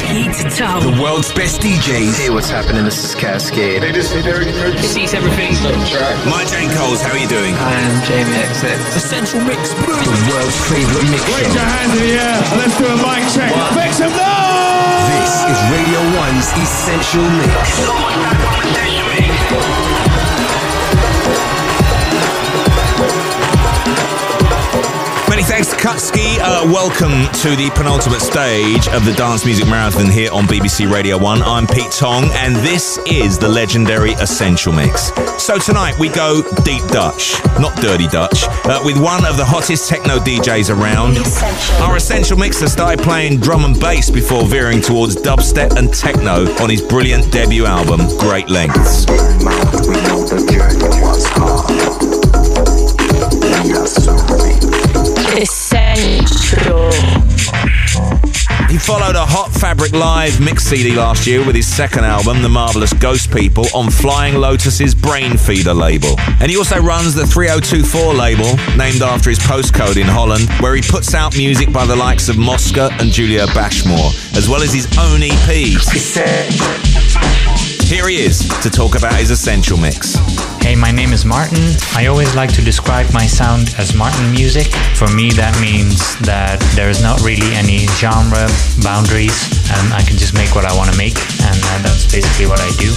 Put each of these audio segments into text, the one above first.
Pete Tong. The world's best DJs. Hey, what's happening? This is Cascade. Hey, this is Derek Prince. Sees everything. My Jane Coles, how are you doing? Hi, I'm Jamie XX. Essential Mix. The world's favorite mix Raise your show. hands in the air and let's do a mic check. Make some noise! This is Radio 1's Essential Mix. Thanks to Kutski. Uh, welcome to the penultimate stage of the Dance Music Marathon here on BBC Radio 1. I'm Pete Tong, and this is the legendary Essential Mix. So tonight we go deep Dutch, not dirty Dutch, uh, with one of the hottest techno DJs around. Our Essential Mixer started playing drum and bass before veering towards dubstep and techno on his brilliant debut album, Great Lengths. He followed a Hot Fabric Live mix CD last year with his second album, The Marvelous Ghost People, on Flying Lotus's Brainfeeder label. And he also runs the 3024 label, named after his postcode in Holland, where he puts out music by the likes of Mosca and Julio Bashmore, as well as his own EPs. Here he is to talk about his Essential Mix. Hey, my name is Martyn. I always like to describe my sound as Martyn music. For me, that means that there is not really any genre boundaries, and I can just make what I want to make, and that's basically what I do.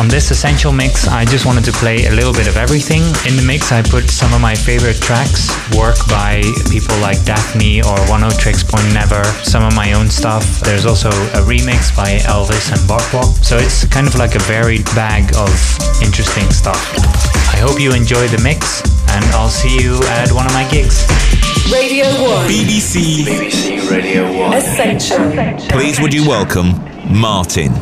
On this essential mix, I just wanted to play a little bit of everything. In the mix, I put some of my favorite tracks, work by people like Daphni or Oneohtrix Point Never, some of my own stuff. There's also a remix by Elvis and Bartwalk. So it's kind of like a varied bag of interesting stuff. I hope you enjoy the mix, and I'll see you at one of my gigs. Radio 1 BBC, BBC Radio 1. Essential. please would you welcome Martyn.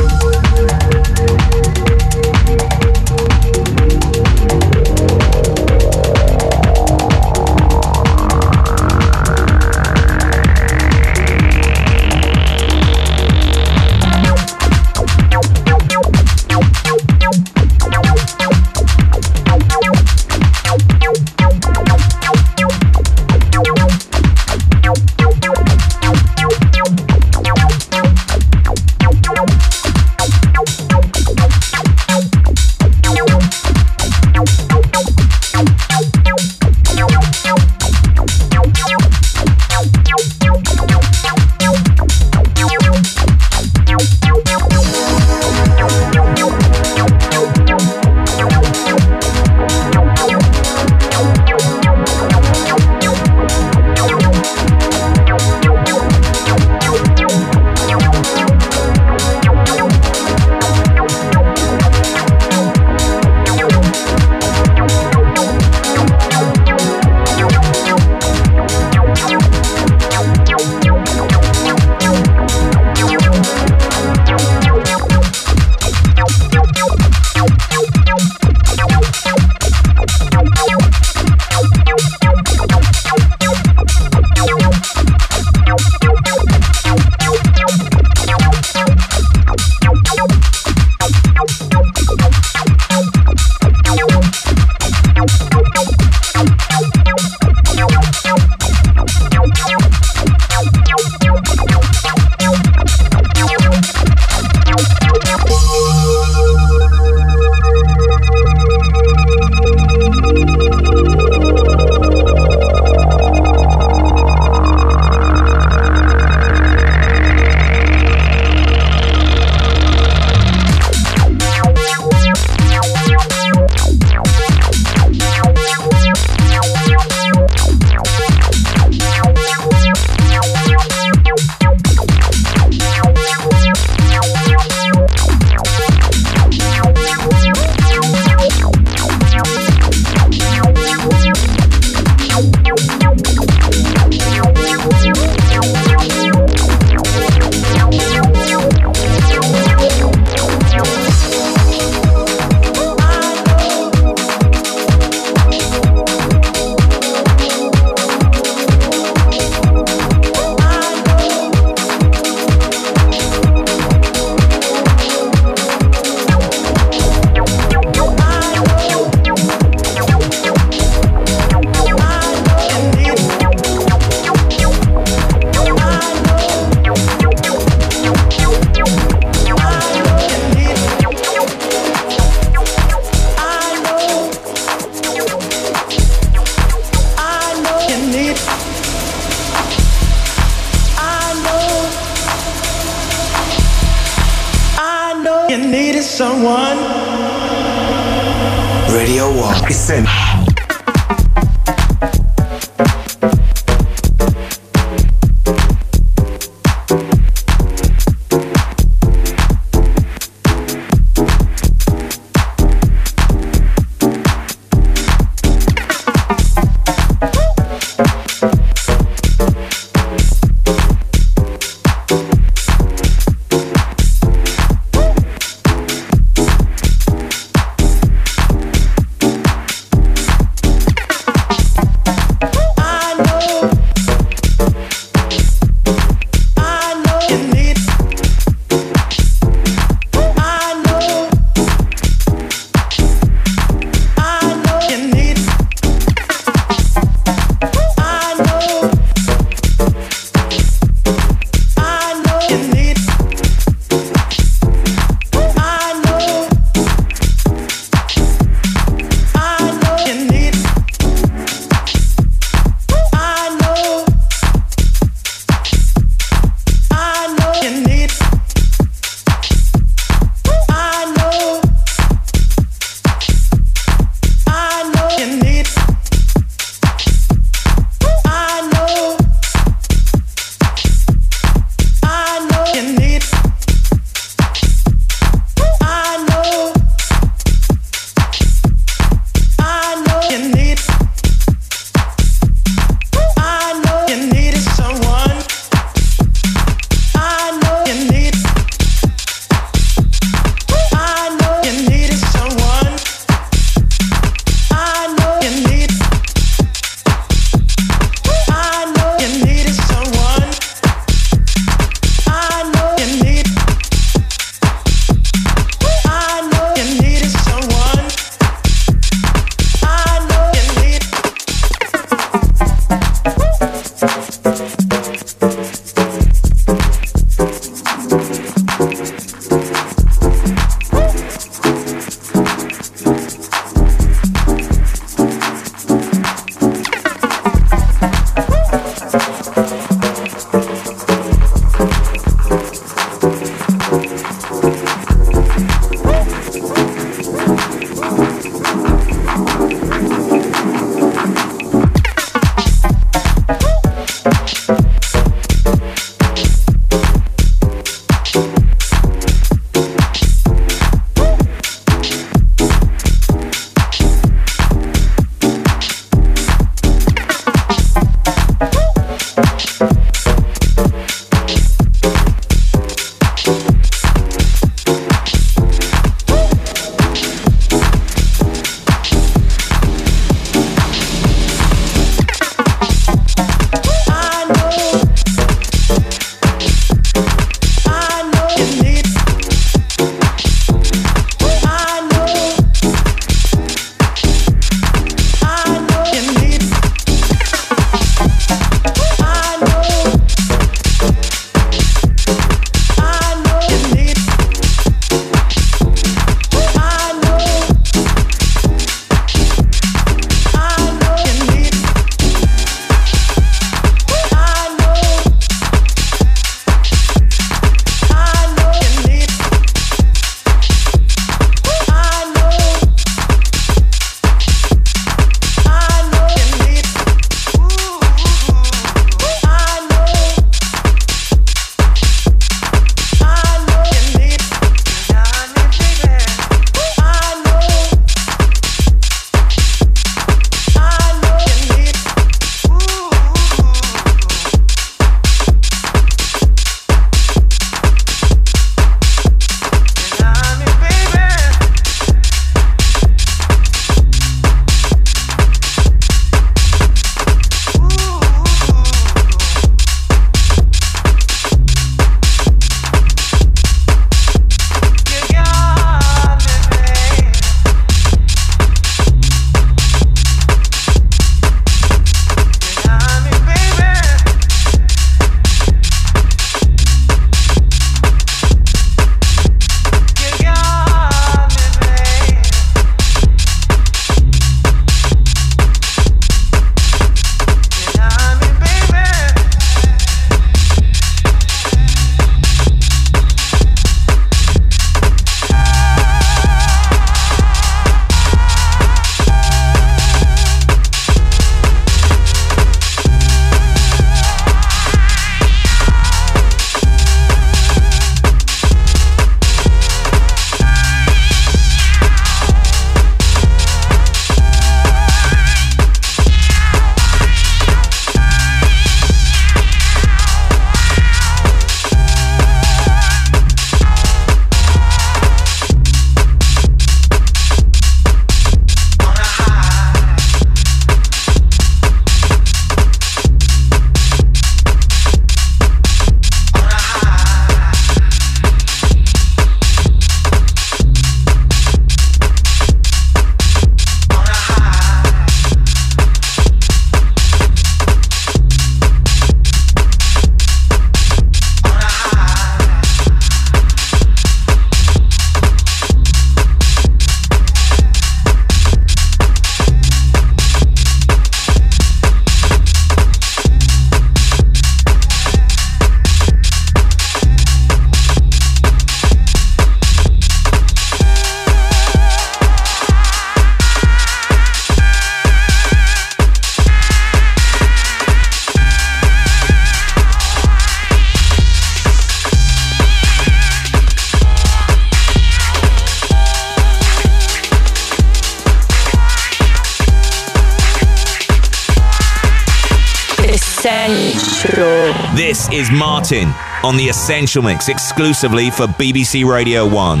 This is Martyn on the Essential Mix exclusively for BBC Radio 1.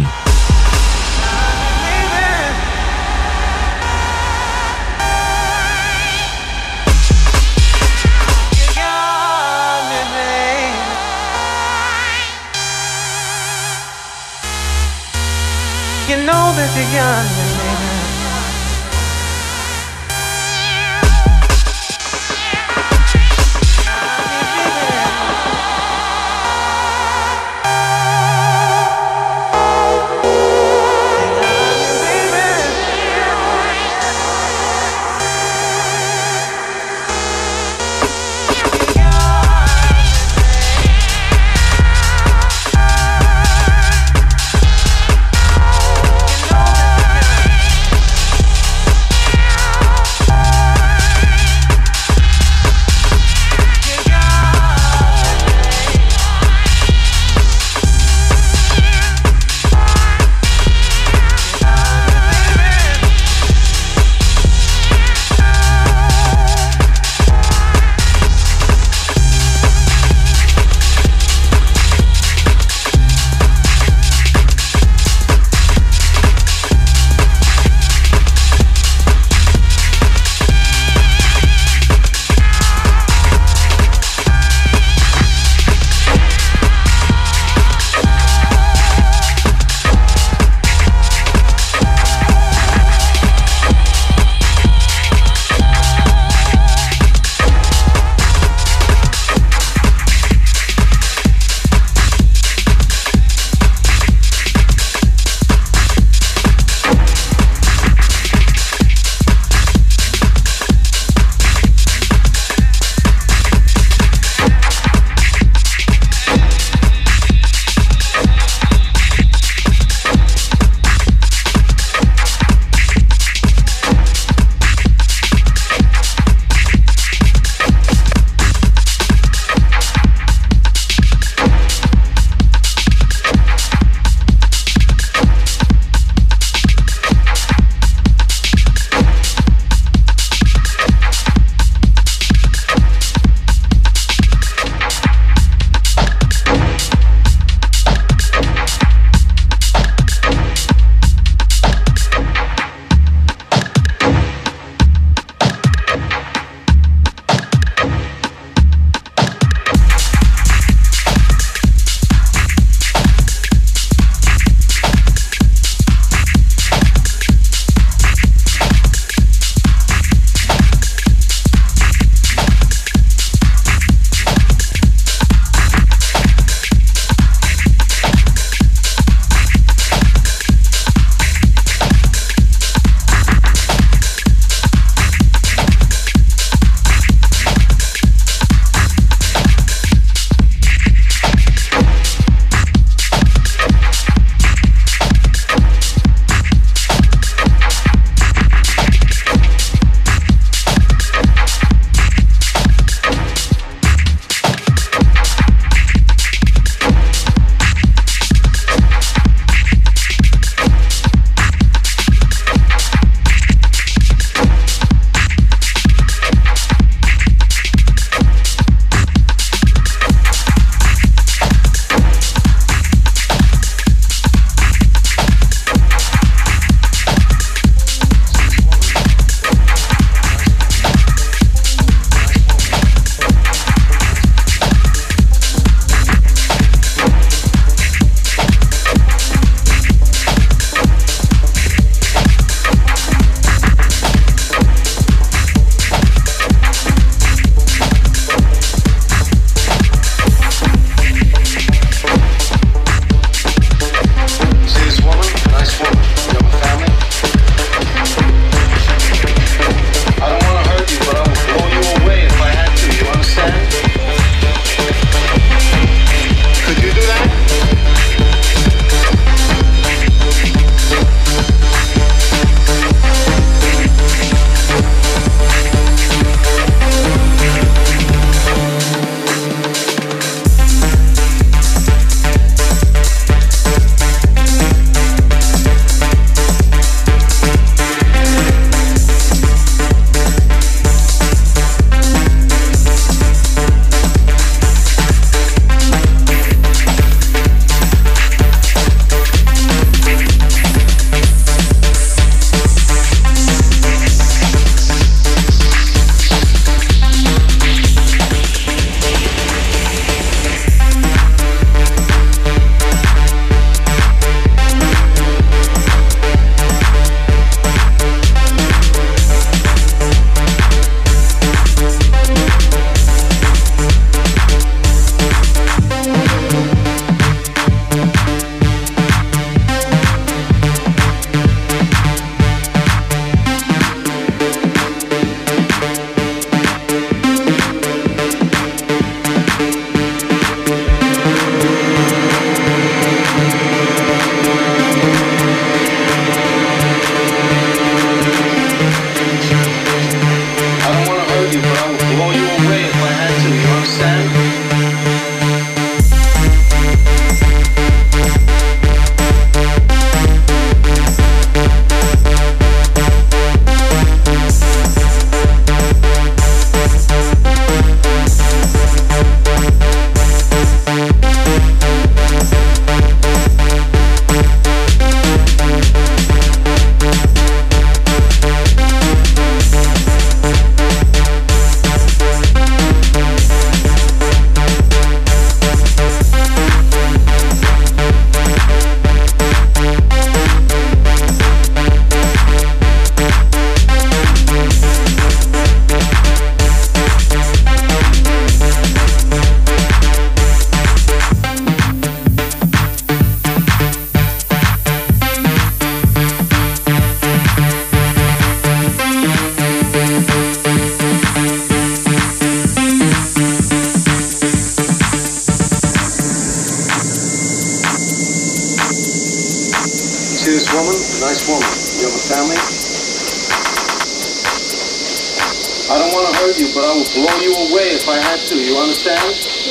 You know that you got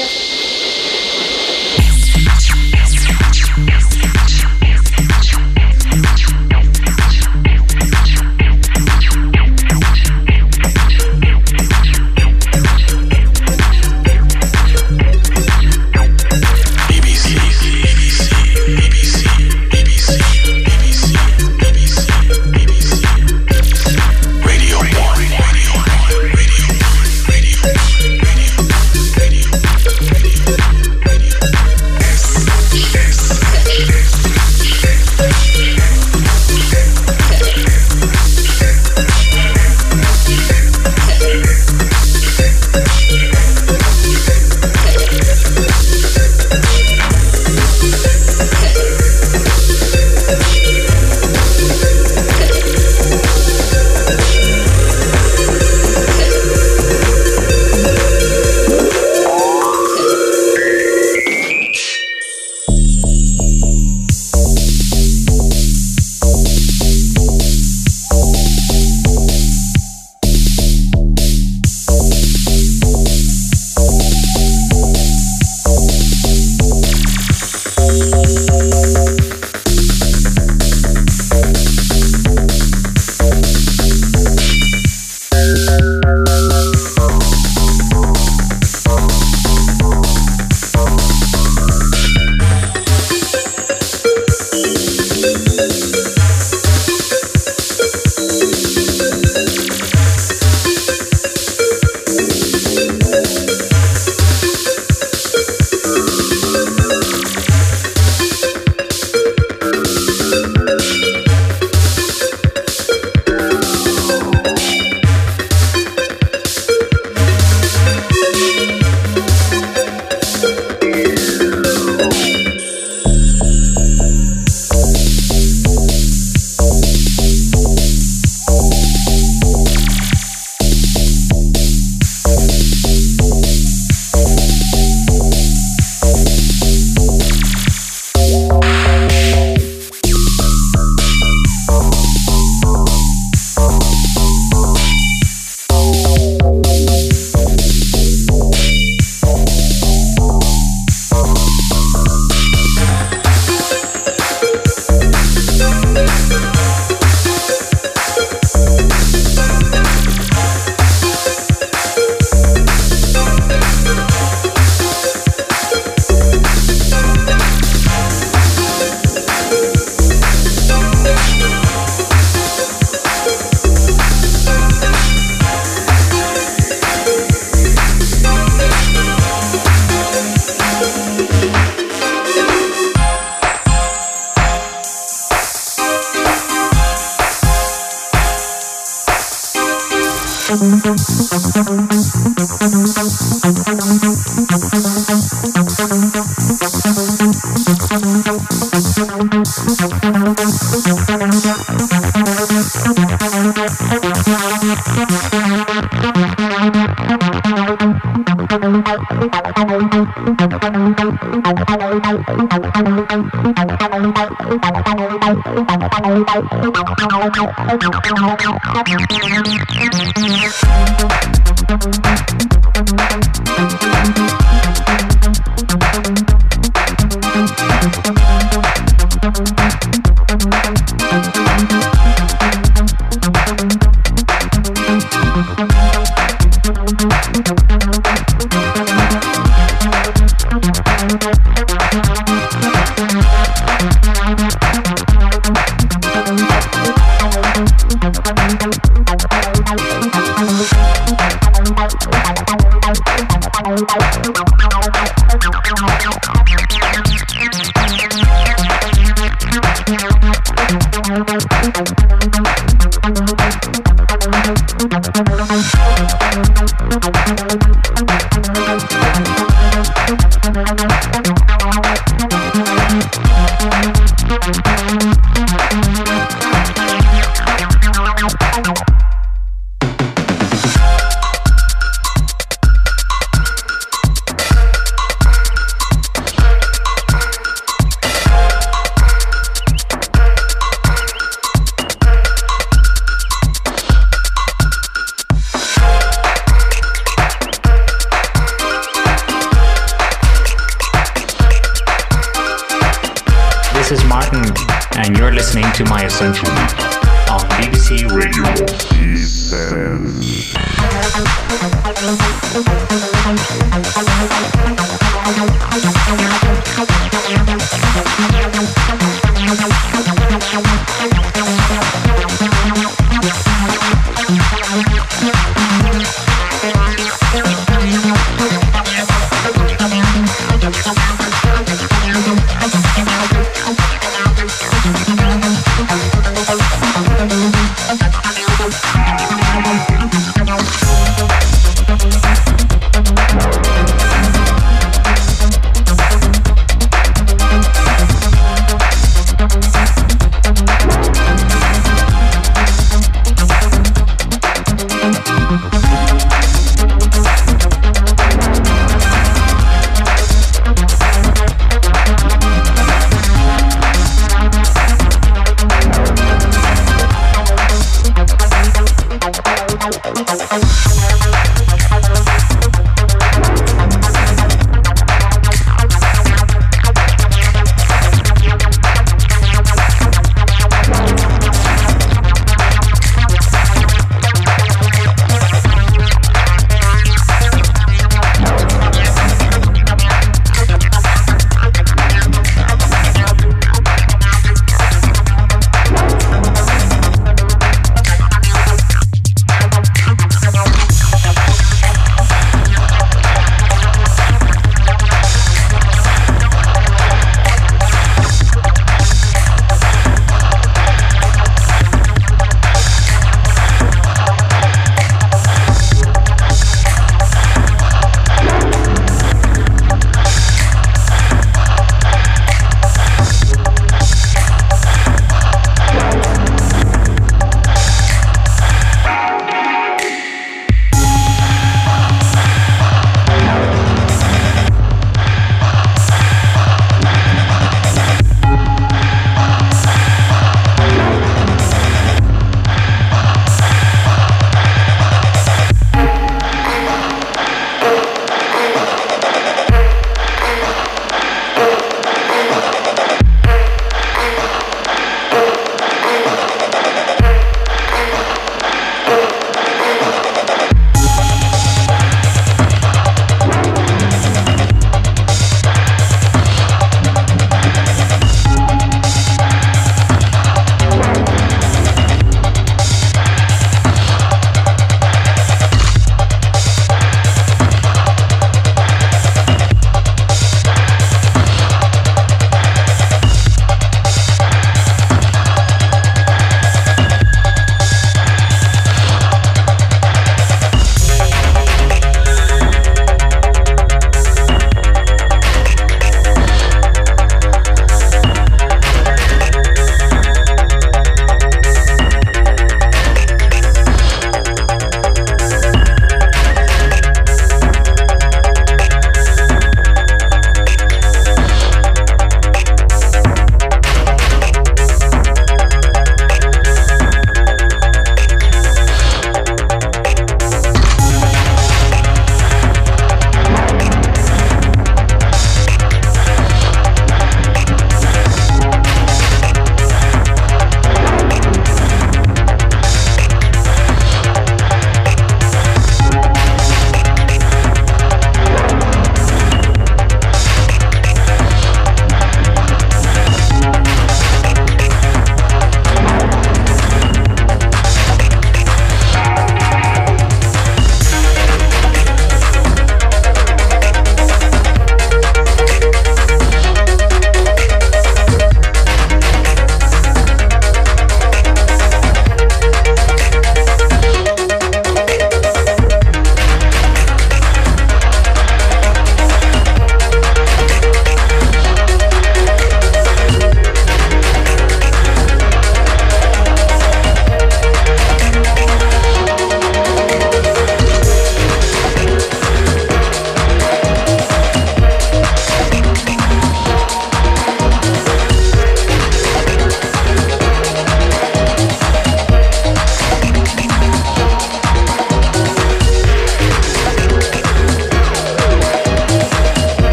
understand?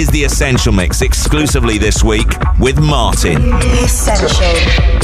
Is the Essential Mix exclusively this week with Martyn. Essential.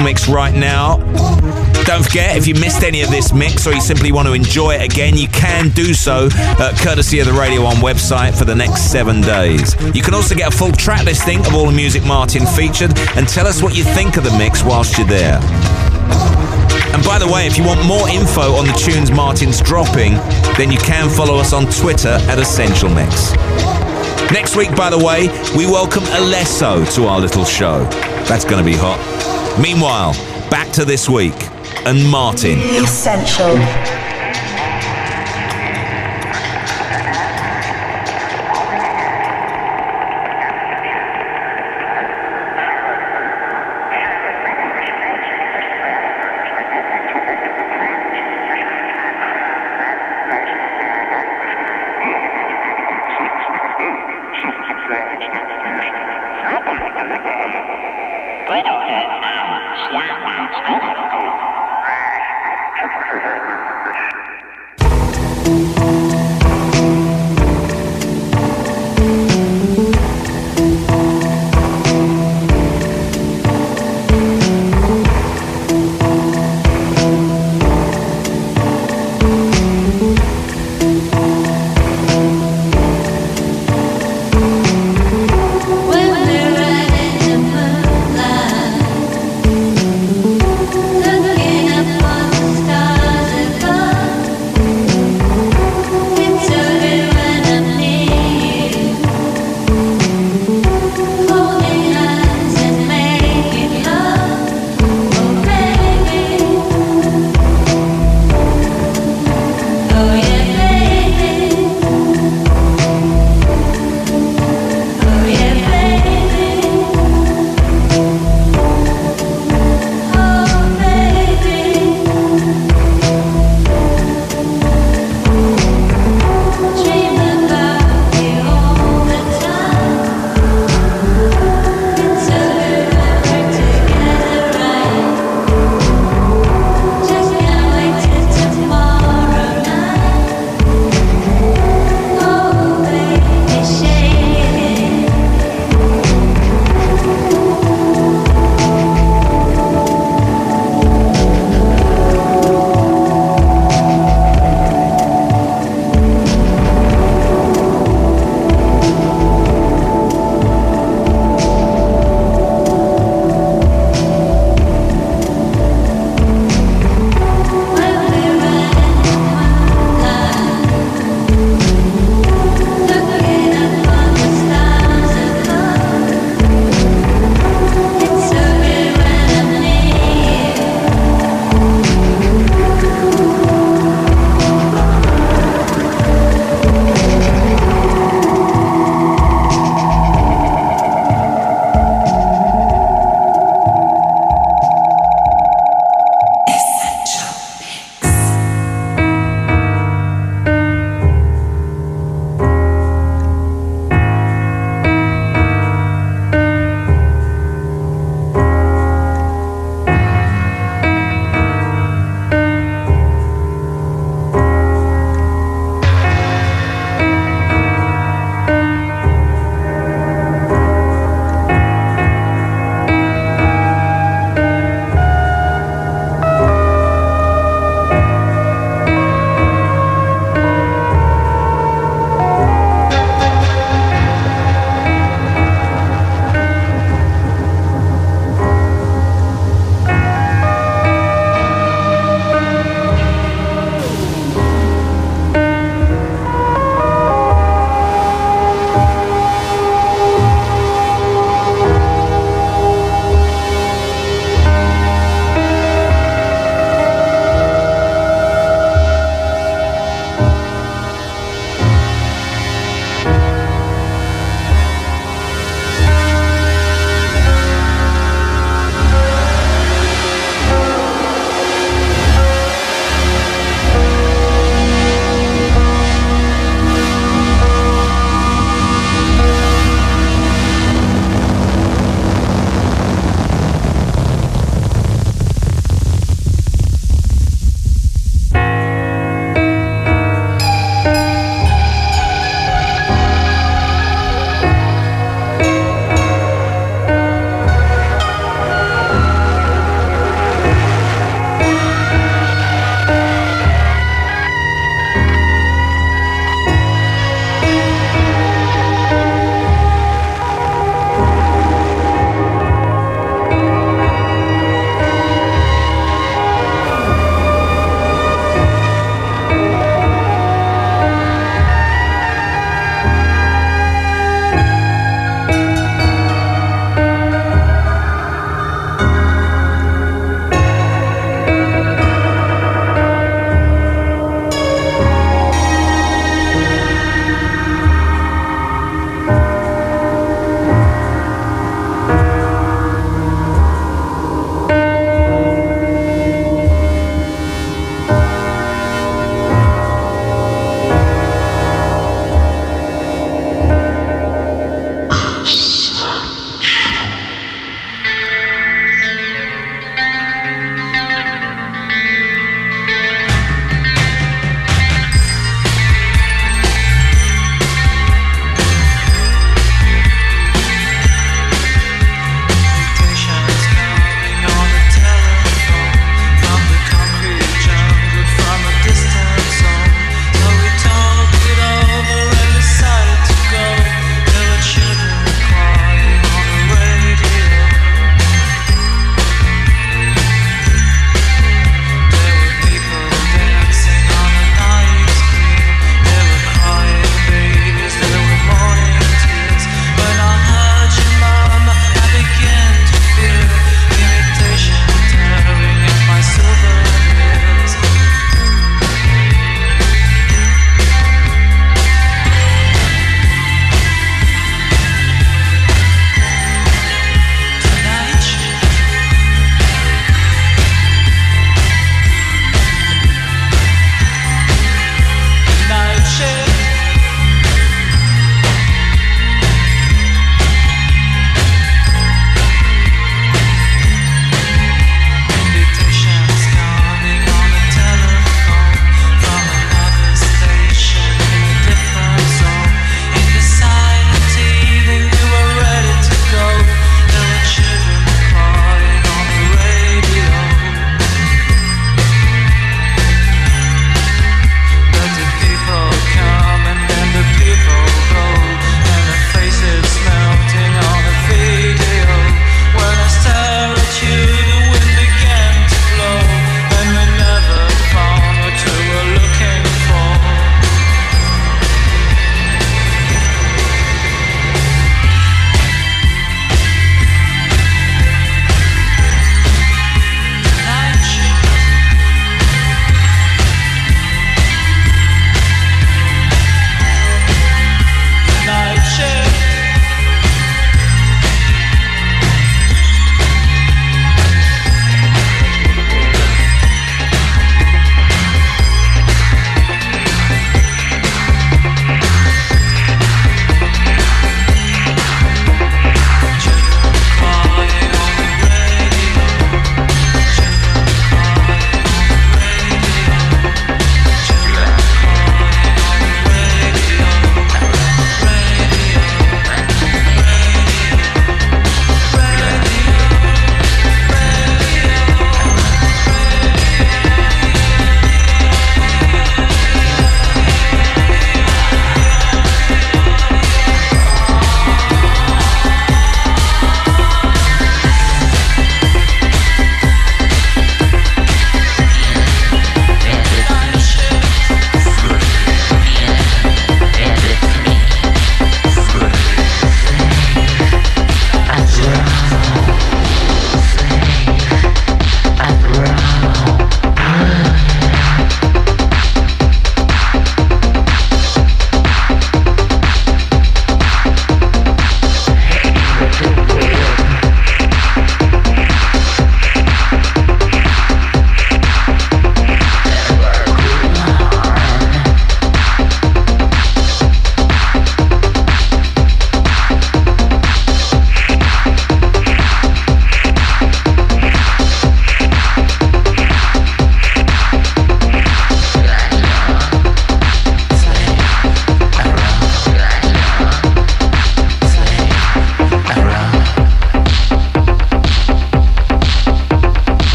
Mix right now. Don't forget, if you missed any of this mix or you simply want to enjoy it again, you can do so uh, courtesy of the Radio 1 website for the next seven days. You can also get a full track listing of all the music Martyn featured and tell us what you think of the mix whilst you're there. And by the way, if you want more info on the tunes Martyn's dropping, then you can follow us on Twitter at Essential Mix. Next week, by the way, we welcome Alesso to our little show. That's going to be hot. Meanwhile, back to this week and Martyn. Essential.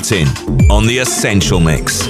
Martyn on the Essential Mix.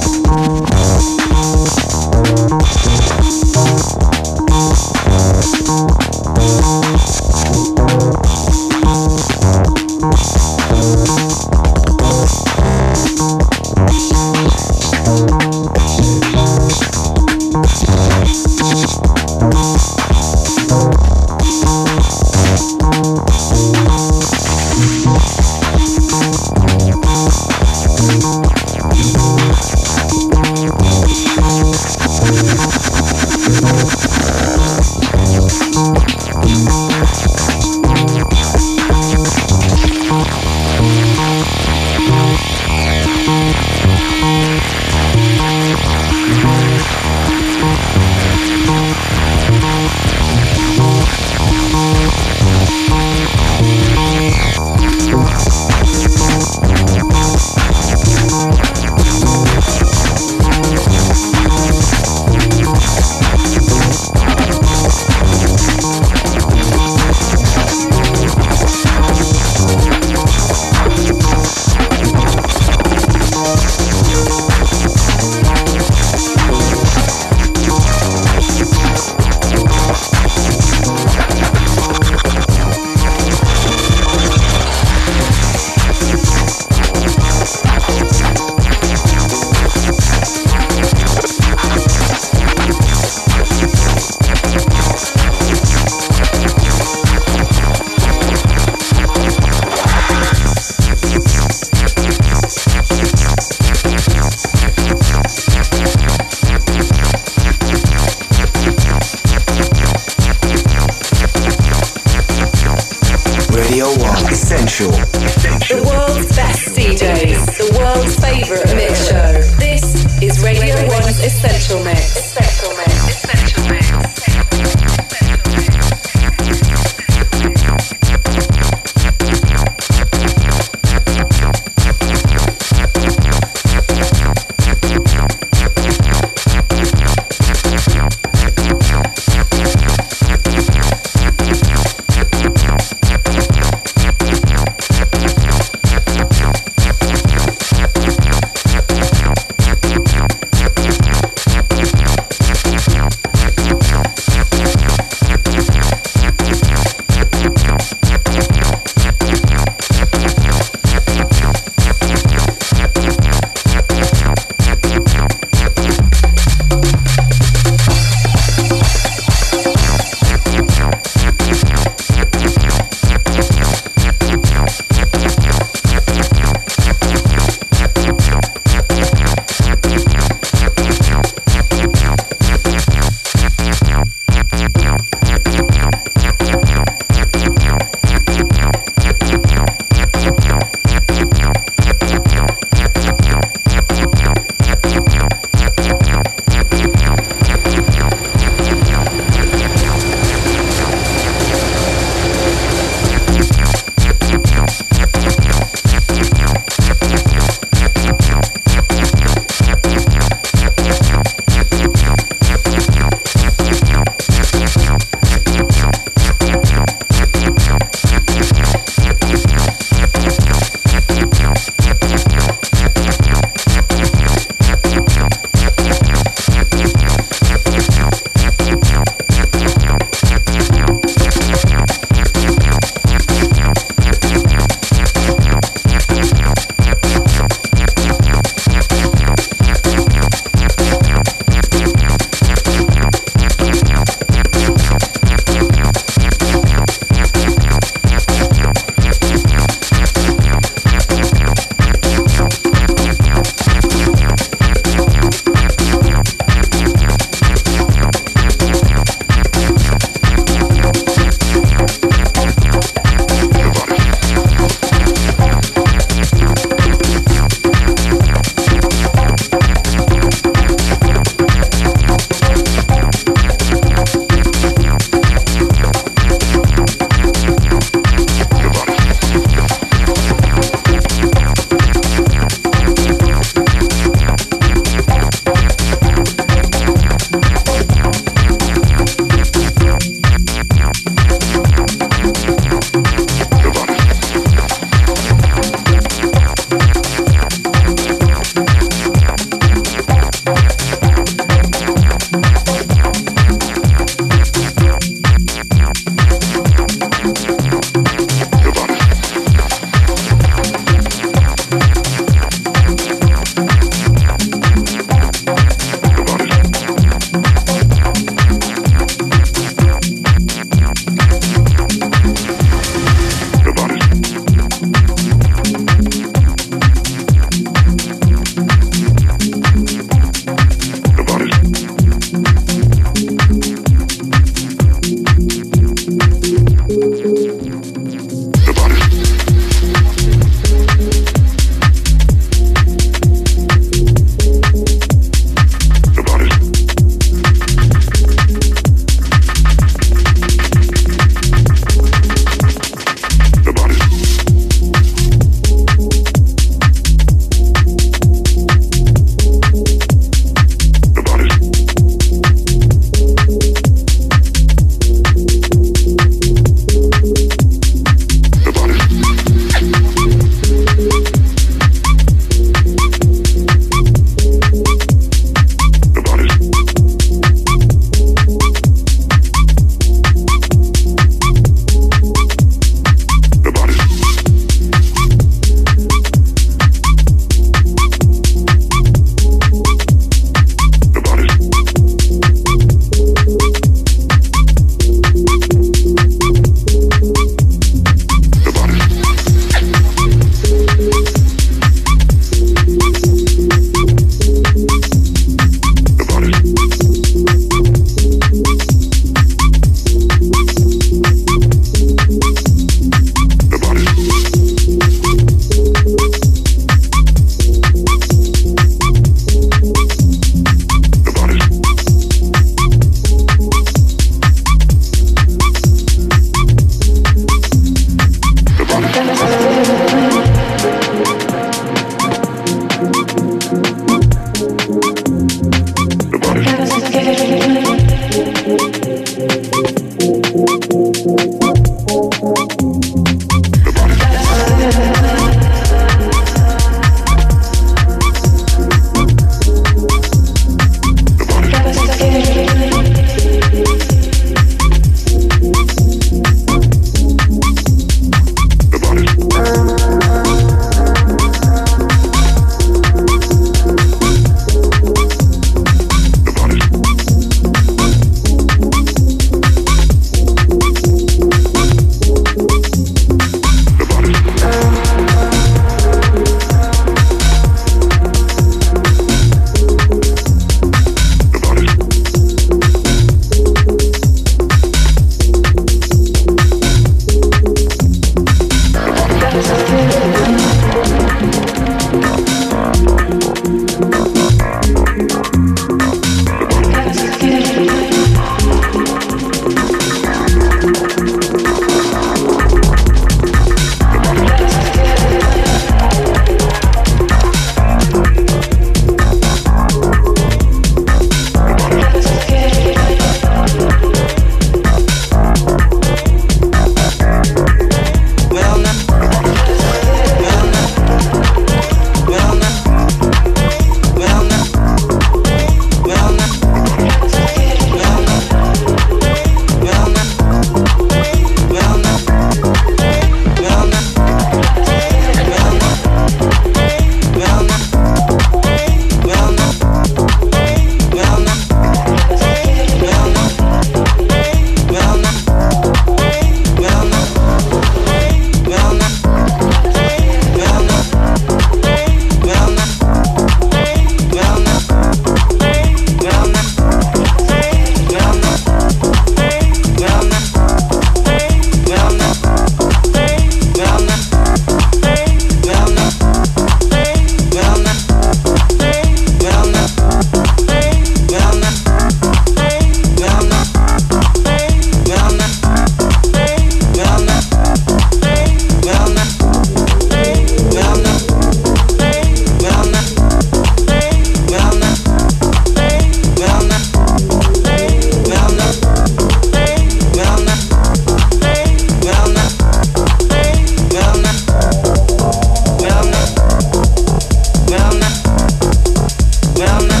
Well, now.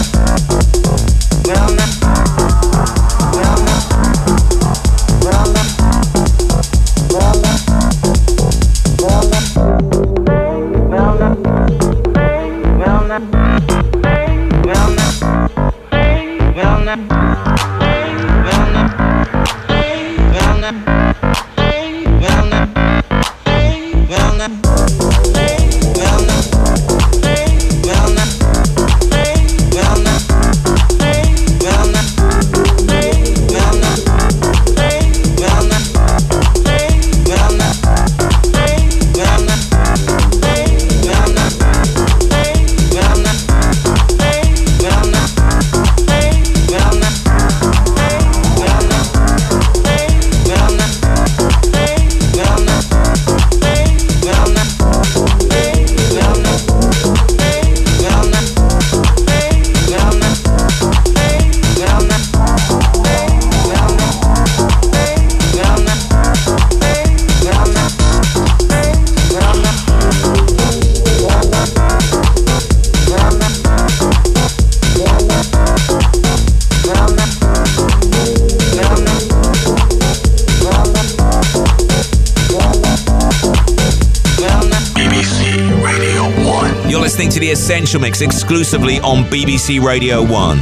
Essential Mix exclusively on BBC Radio 1.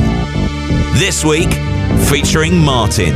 This week, featuring Martyn.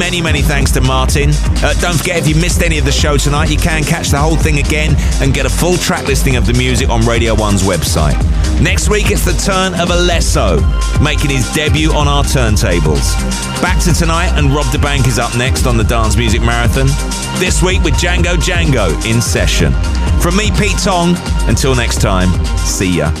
Many, many thanks to Martyn. Uh, don't forget, if you missed any of the show tonight, you can catch the whole thing again and get a full track listing of the music on Radio 1's website. Next week, it's the turn of Alesso, making his debut on our turntables. Back to tonight, and Rob da Bank is up next on the Dance Music Marathon. This week with Django Django in session. From me, Pete Tong, until next time, see ya.